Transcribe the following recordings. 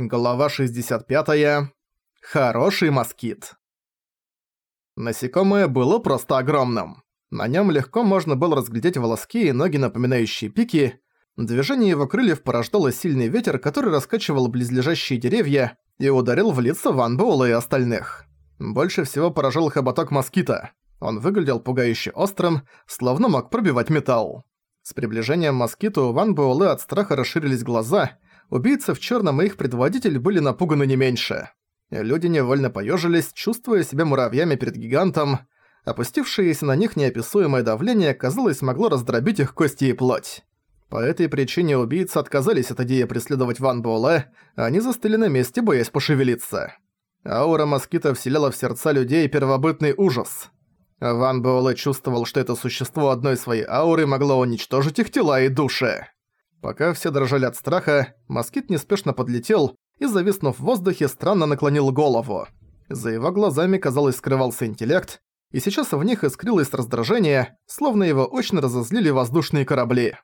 Глава 65. Хороший москит. Насекомое было просто огромным. На нем легко можно было разглядеть волоски и ноги, напоминающие пики. Движение его крыльев порождало сильный ветер, который раскачивал близлежащие деревья и ударил в лица Ван Буэлла и остальных. Больше всего поражал хоботок москита. Он выглядел пугающе острым, словно мог пробивать металл. С приближением москита у Ван Буэлла от страха расширились глаза — Убийцы в черном и их предводитель были напуганы не меньше. Люди невольно поежились, чувствуя себя муравьями перед гигантом. Опустившееся на них неописуемое давление, казалось, могло раздробить их кости и плоть. По этой причине убийцы отказались от идеи преследовать Ван Буэлэ, а они застыли на месте, боясь пошевелиться. Аура москита вселяла в сердца людей первобытный ужас. Ван Буэлэ чувствовал, что это существо одной своей ауры могло уничтожить их тела и души. Пока все дрожали от страха, москит неспешно подлетел и, зависнув в воздухе, странно наклонил голову. За его глазами, казалось, скрывался интеллект, и сейчас в них искрилось раздражение, словно его очень разозлили воздушные корабли.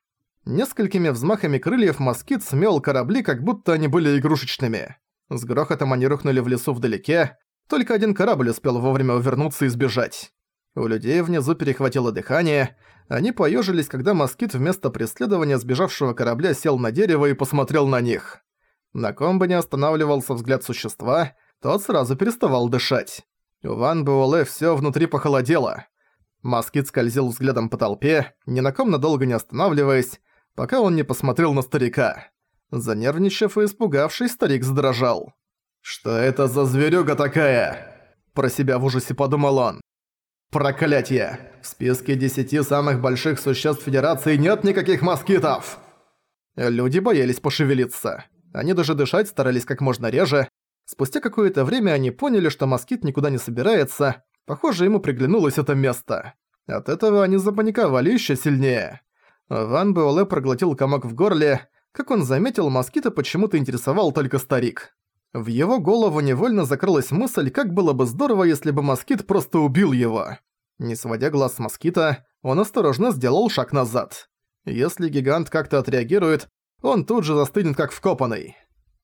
Несколькими взмахами крыльев москит смел корабли, как будто они были игрушечными. С грохотом они рухнули в лесу вдалеке, только один корабль успел вовремя увернуться и сбежать. У людей внизу перехватило дыхание. Они поежились, когда москит вместо преследования сбежавшего корабля сел на дерево и посмотрел на них. На ком бы не останавливался взгляд существа, тот сразу переставал дышать. У Ван Буэлэ всё внутри похолодело. Москит скользил взглядом по толпе, ни на ком надолго не останавливаясь, пока он не посмотрел на старика. Занервничав и испугавшись, старик задрожал. «Что это за зверюга такая?» Про себя в ужасе подумал он. Проклятие! В списке десяти самых больших существ Федерации нет никаких москитов! Люди боялись пошевелиться. Они даже дышать старались как можно реже. Спустя какое-то время они поняли, что москит никуда не собирается. Похоже, ему приглянулось это место. От этого они запаниковали еще сильнее. Ван Буэлэ проглотил комок в горле. Как он заметил, москита почему-то интересовал только старик. В его голову невольно закрылась мысль, как было бы здорово, если бы москит просто убил его. Не сводя глаз с москита, он осторожно сделал шаг назад. Если гигант как-то отреагирует, он тут же застынет как вкопанный.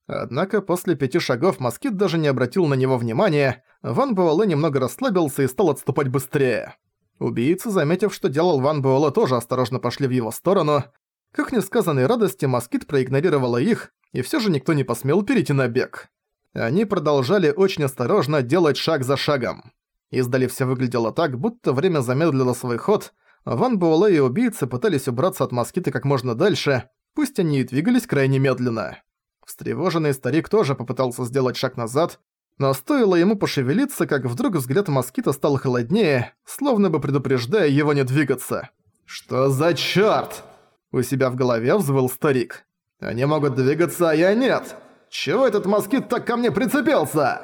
Однако после пяти шагов москит даже не обратил на него внимания, Ван Буэлэ немного расслабился и стал отступать быстрее. Убийцы, заметив, что делал Ван Буэлэ, тоже осторожно пошли в его сторону. Как несказанной радости, москит проигнорировала их, и все же никто не посмел перейти на бег. Они продолжали очень осторожно делать шаг за шагом. Издали все выглядело так, будто время замедлило свой ход. Ван Буэлэ и убийцы пытались убраться от москиты как можно дальше, пусть они и двигались крайне медленно. Встревоженный старик тоже попытался сделать шаг назад, но стоило ему пошевелиться, как вдруг взгляд москита стал холоднее, словно бы предупреждая его не двигаться. «Что за чёрт?» У себя в голове взвыл старик. «Они могут двигаться, а я нет!» Чего этот москит так ко мне прицепился?»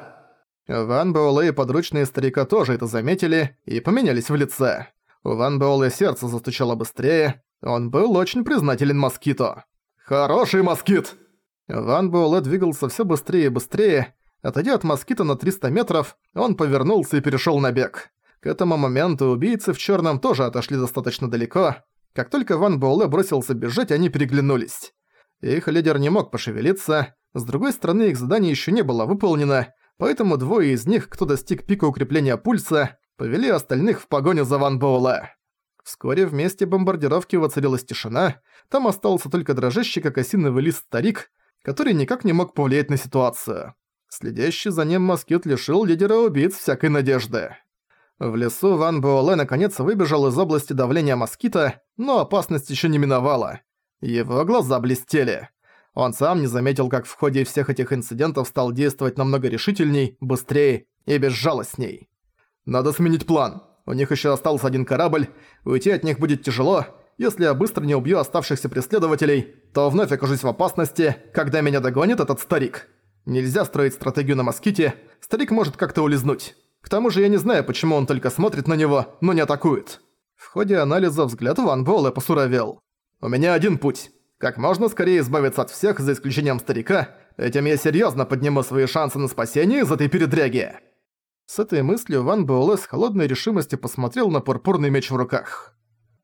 Ван Боулэ и подручные старика тоже это заметили и поменялись в лице. У Ван Боулэ сердце застучало быстрее, он был очень признателен москиту. «Хороший москит!» Ван Буэлэ двигался все быстрее и быстрее. Отойдя от москита на 300 метров, он повернулся и перешел на бег. К этому моменту убийцы в черном тоже отошли достаточно далеко. Как только Ван Буэлэ бросился бежать, они переглянулись. Их лидер не мог пошевелиться, с другой стороны, их задание еще не было выполнено, поэтому двое из них, кто достиг пика укрепления пульса, повели остальных в погоню за Ван Боула. Вскоре вместе бомбардировки воцарилась тишина, там остался только дрожащий, как осиновый лист старик, который никак не мог повлиять на ситуацию. Следящий за ним москит лишил лидера убийц всякой надежды. В лесу Ван Буэлэ наконец выбежал из области давления москита, но опасность еще не миновала. Его глаза блестели. Он сам не заметил, как в ходе всех этих инцидентов стал действовать намного решительней, быстрее и безжалостней. «Надо сменить план. У них еще остался один корабль. Уйти от них будет тяжело. Если я быстро не убью оставшихся преследователей, то вновь окажусь в опасности, когда меня догонит этот старик. Нельзя строить стратегию на моските. Старик может как-то улизнуть. К тому же я не знаю, почему он только смотрит на него, но не атакует». В ходе анализа взгляд Ван Буэлэ посуровел. У меня один путь. Как можно скорее избавиться от всех, за исключением старика. Этим я серьезно подниму свои шансы на спасение из этой передряги. С этой мыслью Ван Буэлэ с холодной решимостью посмотрел на пурпурный меч в руках.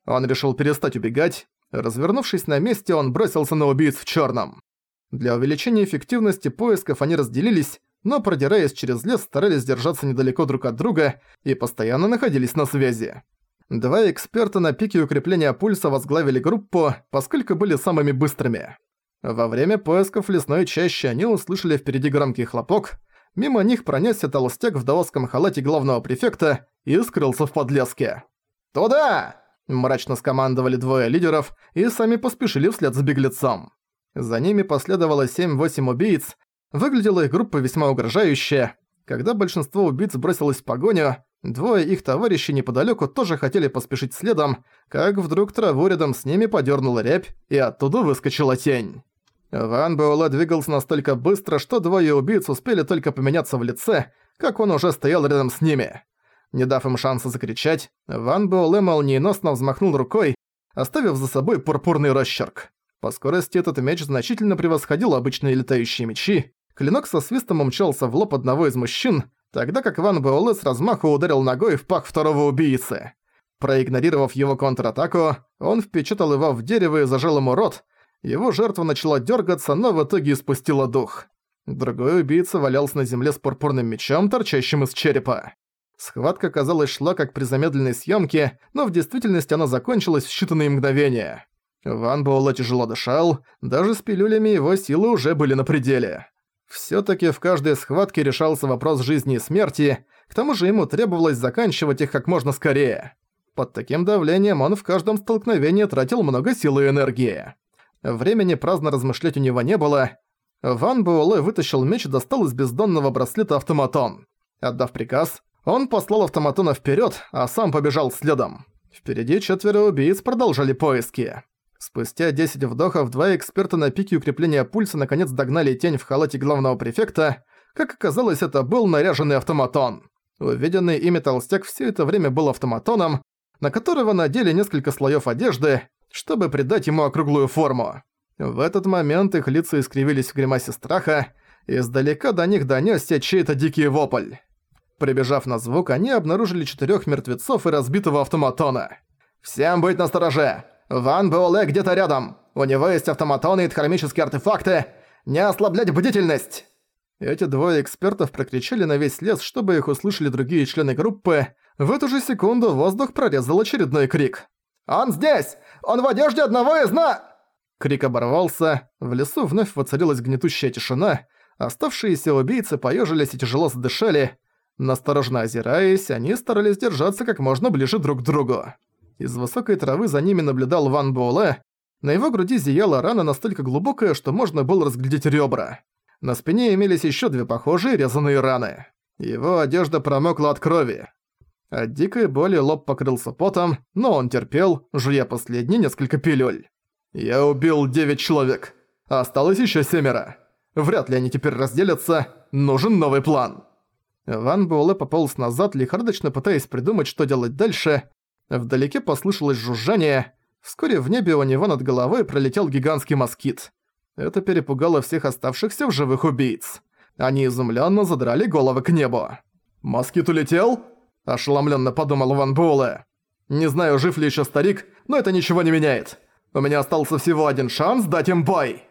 Он решил перестать убегать. Развернувшись на месте, он бросился на убийц в черном. Для увеличения эффективности поисков они разделились, но продираясь через лес, старались держаться недалеко друг от друга и постоянно находились на связи. Два эксперта на пике укрепления пульса возглавили группу, поскольку были самыми быстрыми. Во время поисков лесной чаще они услышали впереди громкий хлопок, мимо них пронесся толстяк в даосском халате главного префекта и скрылся в подлеске. «Туда!» – мрачно скомандовали двое лидеров и сами поспешили вслед за беглецом. За ними последовало 7-8 убийц, выглядела их группа весьма угрожающе. Когда большинство убийц бросилось в погоню, Двое их товарищей неподалеку тоже хотели поспешить следом, как вдруг траву рядом с ними подернула рябь, и оттуда выскочила тень. Ван Буэлэ двигался настолько быстро, что двое убийц успели только поменяться в лице, как он уже стоял рядом с ними. Не дав им шанса закричать, Ван Буэлэ молниеносно взмахнул рукой, оставив за собой пурпурный расчерк. По скорости этот меч значительно превосходил обычные летающие мечи. Клинок со свистом умчался в лоб одного из мужчин, тогда как Ван Буэлэ с размаху ударил ногой в пах второго убийцы. Проигнорировав его контратаку, он впечатал его в дерево и зажал ему рот. Его жертва начала дергаться, но в итоге испустила дух. Другой убийца валялся на земле с пурпурным мечом, торчащим из черепа. Схватка, казалось, шла как при замедленной съемке, но в действительности она закончилась в считанные мгновения. Ван Буэлэ тяжело дышал, даже с пилюлями его силы уже были на пределе. Всё-таки в каждой схватке решался вопрос жизни и смерти, к тому же ему требовалось заканчивать их как можно скорее. Под таким давлением он в каждом столкновении тратил много силы и энергии. Времени праздно размышлять у него не было. Ван Буэлэ вытащил меч и достал из бездонного браслета автоматон. Отдав приказ, он послал автоматона вперёд, а сам побежал следом. Впереди четверо убийц продолжали поиски. Спустя 10 вдохов два эксперта на пике укрепления пульса наконец догнали тень в халате главного префекта. Как оказалось, это был наряженный автоматон. Увиденный ими толстяк все это время был автоматоном, на которого надели несколько слоев одежды, чтобы придать ему округлую форму. В этот момент их лица искривились в гримасе страха, и издалека до них донёсся чей-то дикий вопль. Прибежав на звук, они обнаружили четырех мертвецов и разбитого автоматона. «Всем быть настороже! Ван Буэлэ где-то рядом. У него есть автоматоны и хромические артефакты. Не ослаблять бдительность!» Эти двое экспертов прокричали на весь лес, чтобы их услышали другие члены группы. В эту же секунду воздух прорезал очередной крик. «Он здесь! Он в одежде одного из на...» Крик оборвался, в лесу вновь воцарилась гнетущая тишина, оставшиеся убийцы поежились и тяжело задышали. Насторожно озираясь, они старались держаться как можно ближе друг к другу. Из высокой травы за ними наблюдал Ван Буэлэ. На его груди зияла рана настолько глубокая, что можно было разглядеть ребра. На спине имелись еще две похожие резаные раны. Его одежда промокла от крови. От дикой боли лоб покрылся потом, но он терпел, жуя последние несколько пилюль. «Я убил девять человек. Осталось еще семеро. Вряд ли они теперь разделятся. Нужен новый план». Ван Буэлэ пополз назад, лихорадочно пытаясь придумать, что делать дальше, Вдалеке послышалось жужжание. Вскоре в небе у него над головой пролетел гигантский москит. Это перепугало всех оставшихся в живых убийц. Они изумленно задрали головы к небу. «Москит улетел?» – ошеломленно подумал Ван Буэлэ. «Не знаю, жив ли еще старик, но это ничего не меняет. У меня остался всего один шанс дать им бой!»